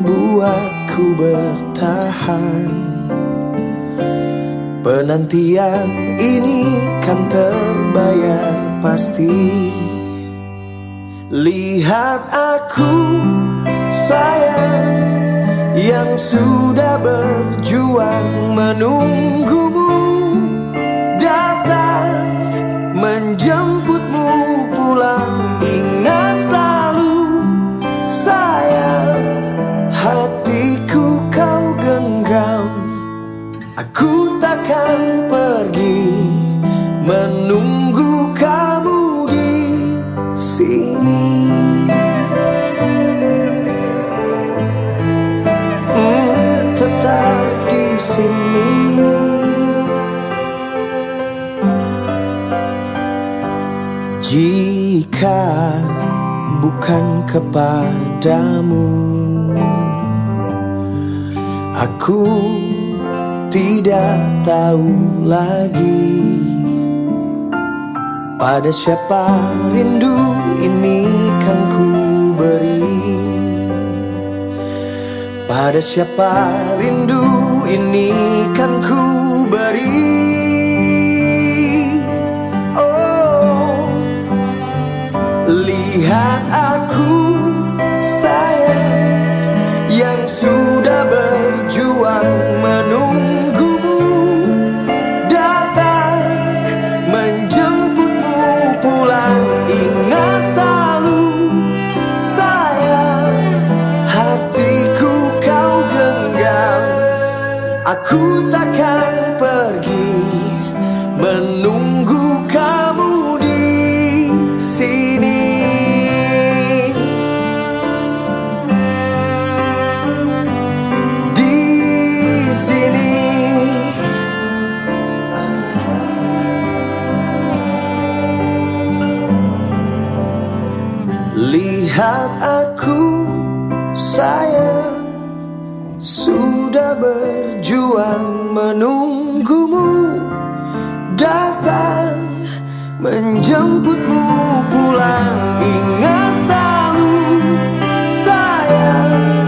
membuatku bertahan. Penantian ini kan terbayar pasti. Lihat aku sayang Yang sudah berjuang menunggumu menunggu kamu di sini. Hmm, Tetap di sini. Jika bukan kepadamu Aku tidak tahu lagi Pada siapa rindu ini kan ku beri? Pada siapa rindu ini kan ku beri menunggu kamu di sini. Di sini. Lihat aku sayang Sudah berjuang menunggumu datang menjemputmu pulang Ingat selalu sayang.